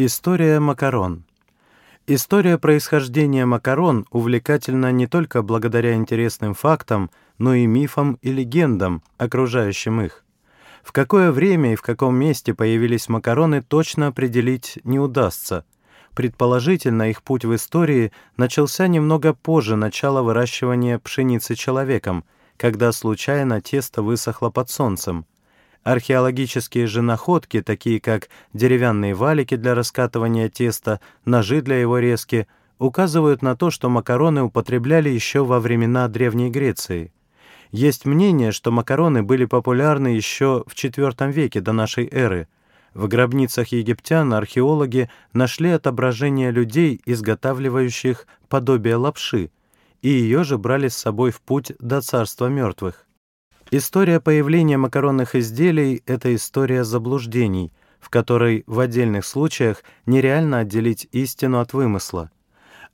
История макарон. История происхождения макарон увлекательна не только благодаря интересным фактам, но и мифам и легендам, окружающим их. В какое время и в каком месте появились макароны, точно определить не удастся. Предположительно, их путь в истории начался немного позже начала выращивания пшеницы человеком, когда случайно тесто высохло под солнцем. Археологические же находки, такие как деревянные валики для раскатывания теста, ножи для его резки, указывают на то, что макароны употребляли еще во времена Древней Греции. Есть мнение, что макароны были популярны еще в IV веке до нашей эры. В гробницах египтян археологи нашли отображение людей, изготавливающих подобие лапши, и ее же брали с собой в путь до царства мертвых. История появления макаронных изделий — это история заблуждений, в которой в отдельных случаях нереально отделить истину от вымысла.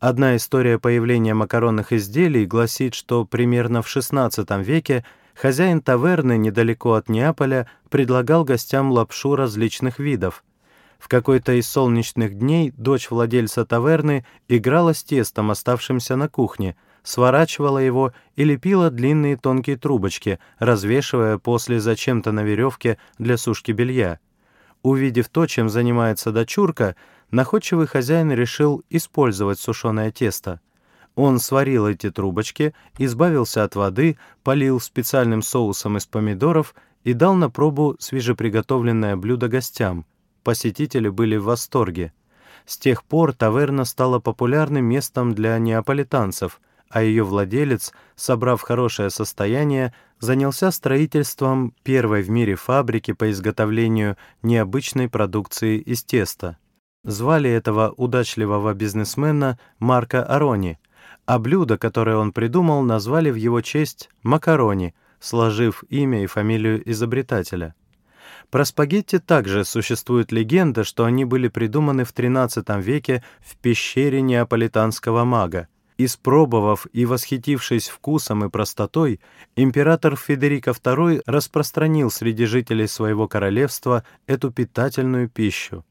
Одна история появления макаронных изделий гласит, что примерно в XVI веке хозяин таверны недалеко от Неаполя предлагал гостям лапшу различных видов. В какой-то из солнечных дней дочь владельца таверны играла с тестом, оставшимся на кухне — сворачивала его и лепила длинные тонкие трубочки, развешивая после зачем-то на веревке для сушки белья. Увидев то, чем занимается дочурка, находчивый хозяин решил использовать сушеное тесто. Он сварил эти трубочки, избавился от воды, полил специальным соусом из помидоров и дал на пробу свежеприготовленное блюдо гостям. Посетители были в восторге. С тех пор таверна стала популярным местом для неаполитанцев — а ее владелец, собрав хорошее состояние, занялся строительством первой в мире фабрики по изготовлению необычной продукции из теста. Звали этого удачливого бизнесмена Марко Арони, а блюдо, которое он придумал, назвали в его честь «макарони», сложив имя и фамилию изобретателя. Про спагетти также существует легенда, что они были придуманы в XIII веке в пещере неаполитанского мага. Испробовав и восхитившись вкусом и простотой, император Федерико II распространил среди жителей своего королевства эту питательную пищу.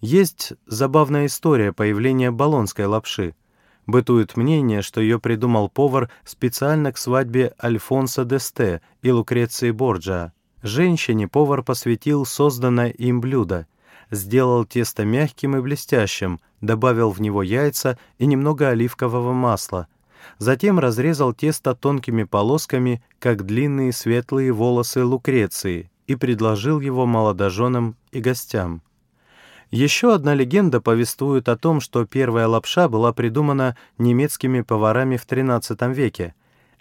Есть забавная история появления болонской лапши. Бытует мнение, что ее придумал повар специально к свадьбе Альфонсо Десте и Лукреции Борджиа. Женщине повар посвятил созданное им блюдо — сделал тесто мягким и блестящим, добавил в него яйца и немного оливкового масла. Затем разрезал тесто тонкими полосками, как длинные светлые волосы Лукреции, и предложил его молодоженам и гостям. Еще одна легенда повествует о том, что первая лапша была придумана немецкими поварами в XIII веке.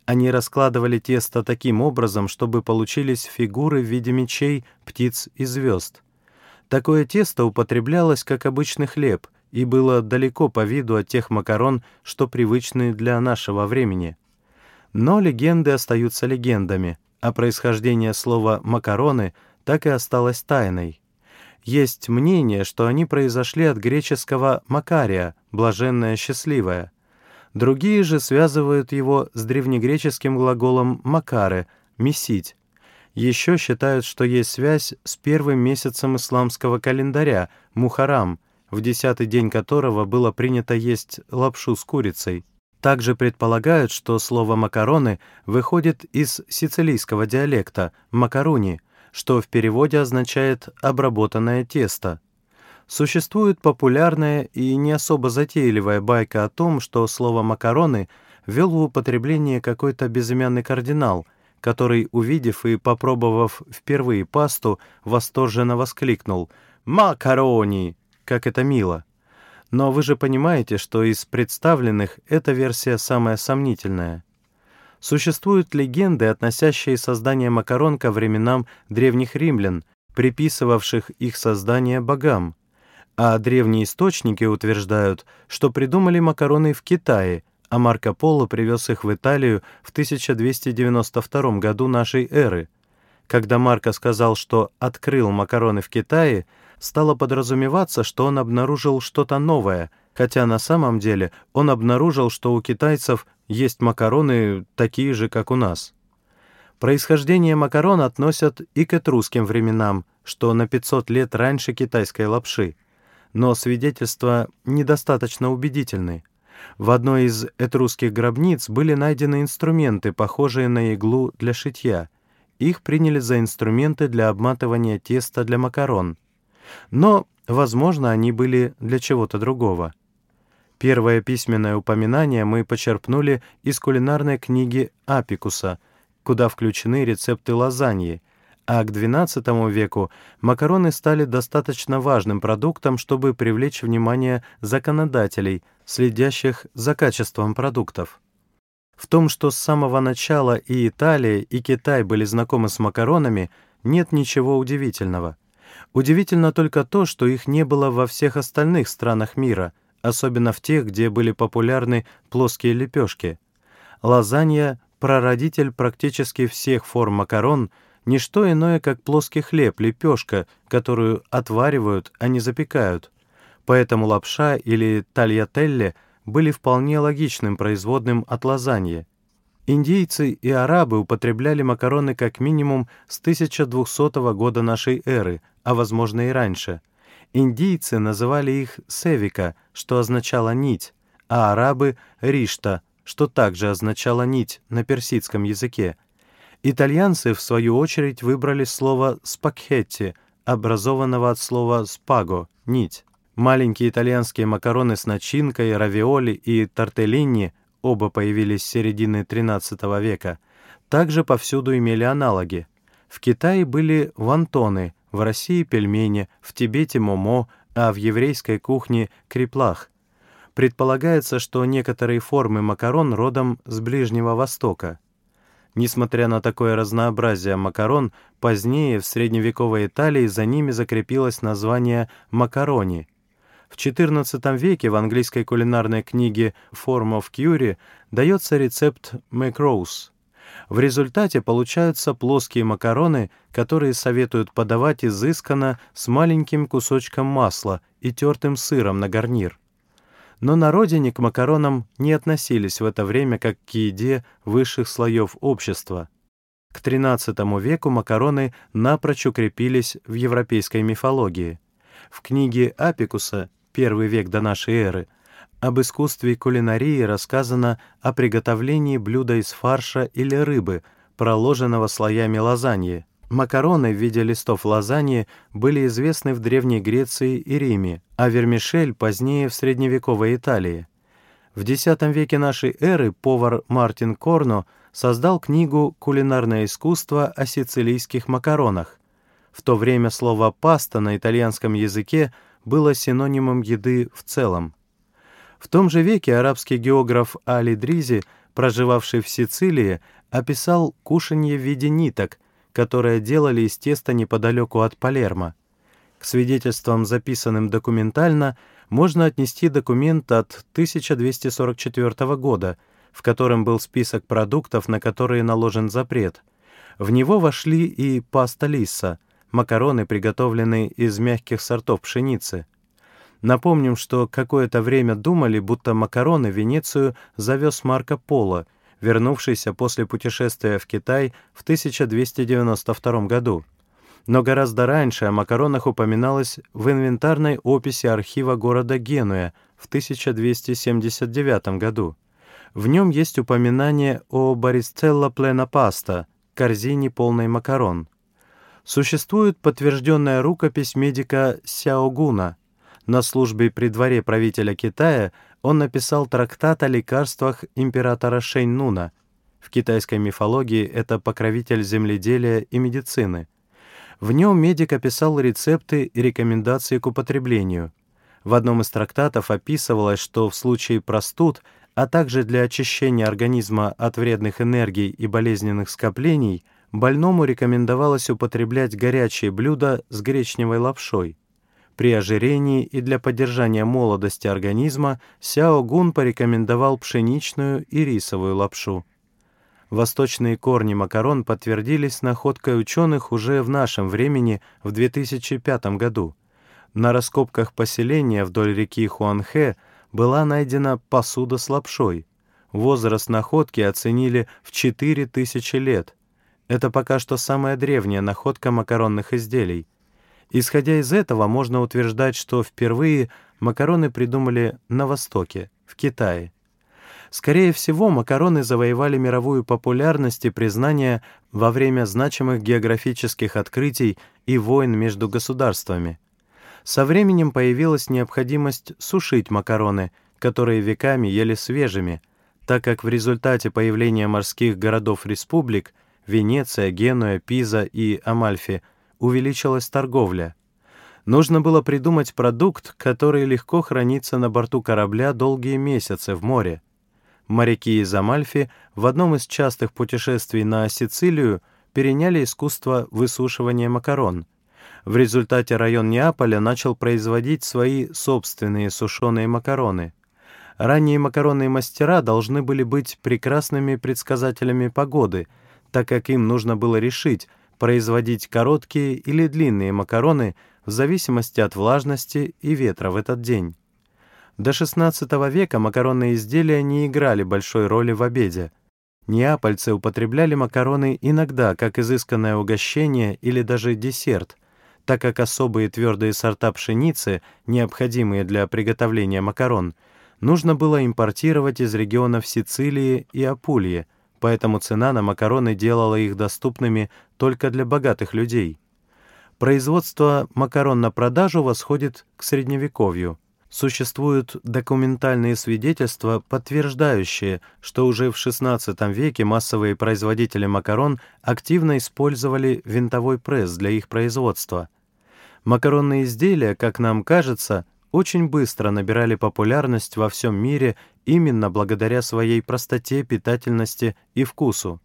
Они раскладывали тесто таким образом, чтобы получились фигуры в виде мечей, птиц и звезд. Такое тесто употреблялось как обычный хлеб и было далеко по виду от тех макарон, что привычны для нашего времени. Но легенды остаются легендами, а происхождение слова «макароны» так и осталось тайной. Есть мнение, что они произошли от греческого «макария» — «блаженная счастливая». Другие же связывают его с древнегреческим глаголом «макаре» — «месить», еще считают, что есть связь с первым месяцем исламского календаря, Мухарам, в десятый день которого было принято есть лапшу с курицей. Также предполагают, что слово «макароны» выходит из сицилийского диалекта «макаруни», что в переводе означает «обработанное тесто». Существует популярная и не особо затейливая байка о том, что слово «макароны» ввел в употребление какой-то безымянный кардинал — который, увидев и попробовав впервые пасту, восторженно воскликнул «Макарони!» Как это мило! Но вы же понимаете, что из представленных эта версия самая сомнительная. Существуют легенды, относящие создание макарон ко временам древних римлян, приписывавших их создание богам. А древние источники утверждают, что придумали макароны в Китае — а Марко Поло привез их в Италию в 1292 году нашей эры. Когда Марко сказал, что открыл макароны в Китае, стало подразумеваться, что он обнаружил что-то новое, хотя на самом деле он обнаружил, что у китайцев есть макароны такие же, как у нас. Происхождение макарон относят и к этрусским временам, что на 500 лет раньше китайской лапши. Но свидетельства недостаточно убедительны. В одной из этрусских гробниц были найдены инструменты, похожие на иглу для шитья. Их приняли за инструменты для обматывания теста для макарон. Но, возможно, они были для чего-то другого. Первое письменное упоминание мы почерпнули из кулинарной книги Апикуса, куда включены рецепты лазаньи, а к XII веку макароны стали достаточно важным продуктом, чтобы привлечь внимание законодателей, следящих за качеством продуктов. В том, что с самого начала и Италия, и Китай были знакомы с макаронами, нет ничего удивительного. Удивительно только то, что их не было во всех остальных странах мира, особенно в тех, где были популярны плоские лепешки. Лазанья — прародитель практически всех форм макарон — не что иное, как плоский хлеб, лепешка, которую отваривают, а не запекают. Поэтому лапша или тальятелле были вполне логичным производным от лазаньи. Индийцы и арабы употребляли макароны как минимум с 1200 года нашей эры, а возможно и раньше. Индийцы называли их севика, что означало «нить», а арабы — ришта, что также означало «нить» на персидском языке — Итальянцы, в свою очередь, выбрали слово «спагхетти», образованного от слова «спаго» — «нить». Маленькие итальянские макароны с начинкой, равиоли и тортеллини, оба появились с середины XIII века, также повсюду имели аналоги. В Китае были вантоны, в России — пельмени, в Тибете — момо, а в еврейской кухне — криплах. Предполагается, что некоторые формы макарон родом с Ближнего Востока — Несмотря на такое разнообразие макарон, позднее в средневековой Италии за ними закрепилось название «макарони». В XIV веке в английской кулинарной книге «Form of Curie» дается рецепт «Macrose». В результате получаются плоские макароны, которые советуют подавать изысканно с маленьким кусочком масла и тертым сыром на гарнир но на родине к макаронам не относились в это время как к еде высших слоев общества. К XIII веку макароны напрочь укрепились в европейской мифологии. В книге Апикуса «Первый век до нашей эры» об искусстве кулинарии рассказано о приготовлении блюда из фарша или рыбы, проложенного слоями лазаньи. Макароны в виде листов лазаньи были известны в Древней Греции и Риме, а вермишель позднее в средневековой Италии. В X веке нашей эры повар Мартин Корно создал книгу «Кулинарное искусство о сицилийских макаронах». В то время слово «паста» на итальянском языке было синонимом еды в целом. В том же веке арабский географ Али Дризи, проживавший в Сицилии, описал кушанье в виде ниток – которое делали из теста неподалеку от Палермо. К свидетельствам, записанным документально, можно отнести документ от 1244 года, в котором был список продуктов, на которые наложен запрет. В него вошли и паста лисса, макароны, приготовленные из мягких сортов пшеницы. Напомним, что какое-то время думали, будто макароны Венецию завез Марко Поло — вернувшийся после путешествия в Китай в 1292 году. Но гораздо раньше о макаронах упоминалось в инвентарной описи архива города Генуя в 1279 году. В нем есть упоминание о баристелла плена паста, корзине полной макарон. Существует подтвержденная рукопись медика Сяогуна. На службе при дворе правителя Китая он написал трактат о лекарствах императора Шэньнуна. В китайской мифологии это покровитель земледелия и медицины. В нем медик описал рецепты и рекомендации к употреблению. В одном из трактатов описывалось, что в случае простуд, а также для очищения организма от вредных энергий и болезненных скоплений, больному рекомендовалось употреблять горячие блюда с гречневой лапшой. При ожирении и для поддержания молодости организма Сяо Гун порекомендовал пшеничную и рисовую лапшу. Восточные корни макарон подтвердились находкой ученых уже в нашем времени в 2005 году. На раскопках поселения вдоль реки Хуанхэ была найдена посуда с лапшой. Возраст находки оценили в 4000 лет. Это пока что самая древняя находка макаронных изделий — Исходя из этого, можно утверждать, что впервые макароны придумали на Востоке, в Китае. Скорее всего, макароны завоевали мировую популярность и признание во время значимых географических открытий и войн между государствами. Со временем появилась необходимость сушить макароны, которые веками ели свежими, так как в результате появления морских городов-республик Венеция, Генуя, Пиза и Амальфи увеличилась торговля. Нужно было придумать продукт, который легко хранится на борту корабля долгие месяцы в море. Моряки из Амальфи в одном из частых путешествий на Сицилию переняли искусство высушивания макарон. В результате район Неаполя начал производить свои собственные сушеные макароны. Ранние макаронные мастера должны были быть прекрасными предсказателями погоды, так как им нужно было решить, производить короткие или длинные макароны в зависимости от влажности и ветра в этот день. До XVI века макаронные изделия не играли большой роли в обеде. Неапольцы употребляли макароны иногда как изысканное угощение или даже десерт, так как особые твердые сорта пшеницы, необходимые для приготовления макарон, нужно было импортировать из регионов Сицилии и Апульи, поэтому цена на макароны делала их доступными только для богатых людей. Производство макарон на продажу восходит к Средневековью. Существуют документальные свидетельства, подтверждающие, что уже в XVI веке массовые производители макарон активно использовали винтовой пресс для их производства. Макаронные изделия, как нам кажется, очень быстро набирали популярность во всем мире именно благодаря своей простоте, питательности и вкусу.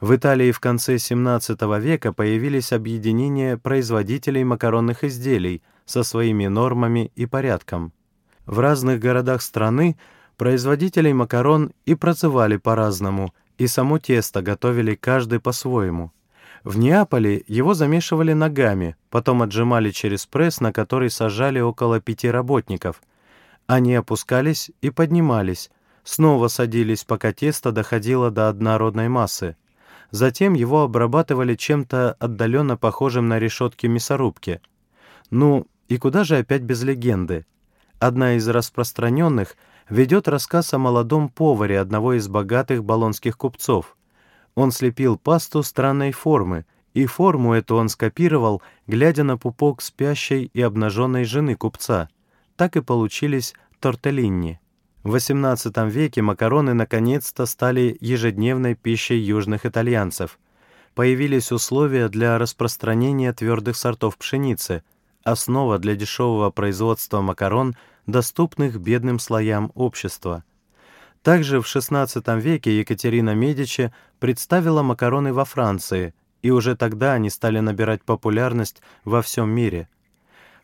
В Италии в конце XVII века появились объединения производителей макаронных изделий – со своими нормами и порядком. В разных городах страны производителей макарон и прозывали по-разному, и само тесто готовили каждый по-своему. В Неаполе его замешивали ногами, потом отжимали через пресс, на который сажали около пяти работников. Они опускались и поднимались, снова садились, пока тесто доходило до однородной массы. Затем его обрабатывали чем-то отдаленно похожим на решетки мясорубки. Ну, и куда же опять без легенды? Одна из распространенных ведет рассказ о молодом поваре одного из богатых болонских купцов. Он слепил пасту странной формы, и форму эту он скопировал, глядя на пупок спящей и обнаженной жены купца. Так и получились тортеллини. В XVIII веке макароны наконец-то стали ежедневной пищей южных итальянцев. Появились условия для распространения твердых сортов пшеницы — основа для дешевого производства макарон, доступных бедным слоям общества. Также в XVI веке Екатерина Медичи представила макароны во Франции, и уже тогда они стали набирать популярность во всем мире.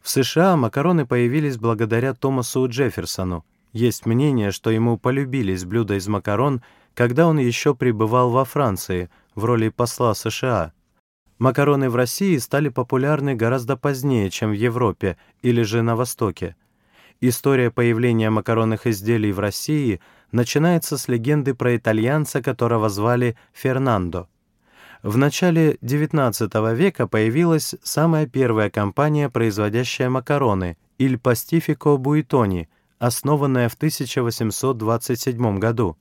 В США макароны появились благодаря Томасу Джефферсону. Есть мнение, что ему полюбились блюда из макарон, когда он еще пребывал во Франции в роли посла США. Макароны в России стали популярны гораздо позднее, чем в Европе или же на Востоке. История появления макаронных изделий в России начинается с легенды про итальянца, которого звали Фернандо. В начале XIX века появилась самая первая компания, производящая макароны — Il Pastifico Buitoni, основанная в 1827 году.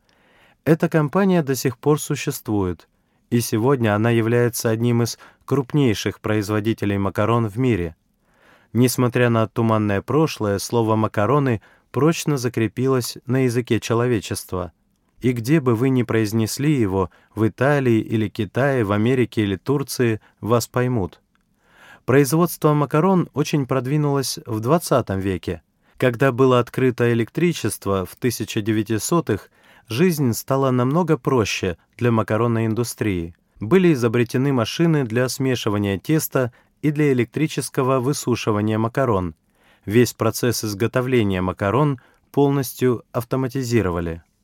Эта компания до сих пор существует и сегодня она является одним из крупнейших производителей макарон в мире. Несмотря на туманное прошлое, слово «макароны» прочно закрепилось на языке человечества. И где бы вы ни произнесли его, в Италии или Китае, в Америке или Турции, вас поймут. Производство макарон очень продвинулось в XX веке. Когда было открыто электричество в 1900-х, жизнь стала намного проще для макаронной индустрии. Были изобретены машины для смешивания теста и для электрического высушивания макарон. Весь процесс изготовления макарон полностью автоматизировали.